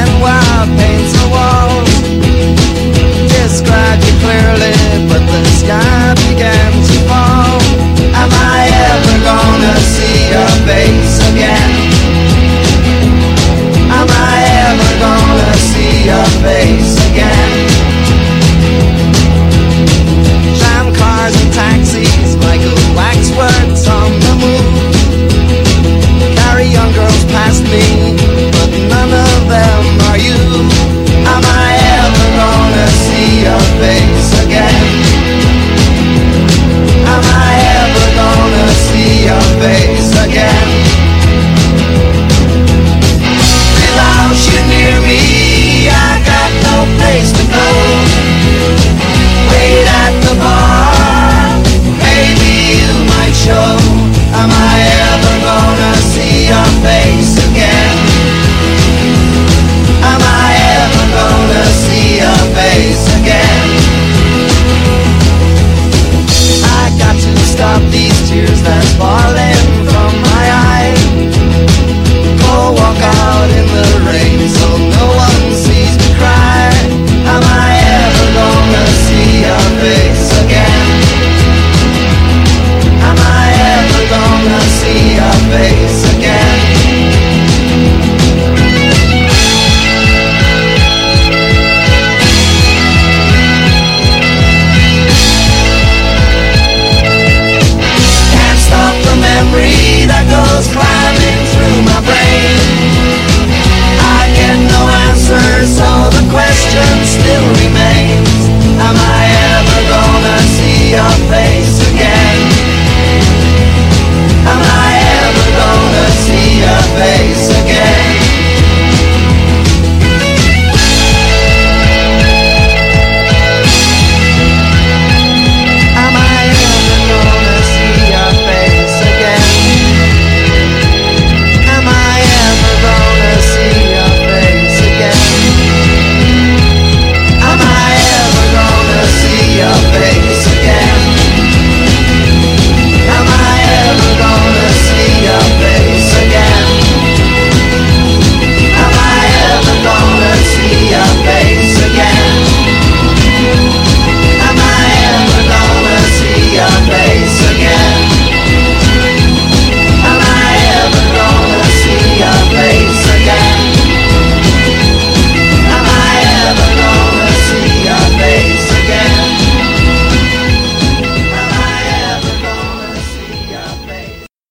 and wild paints the walls Described you clearly, but the sky began to fall Am I ever gonna see your face?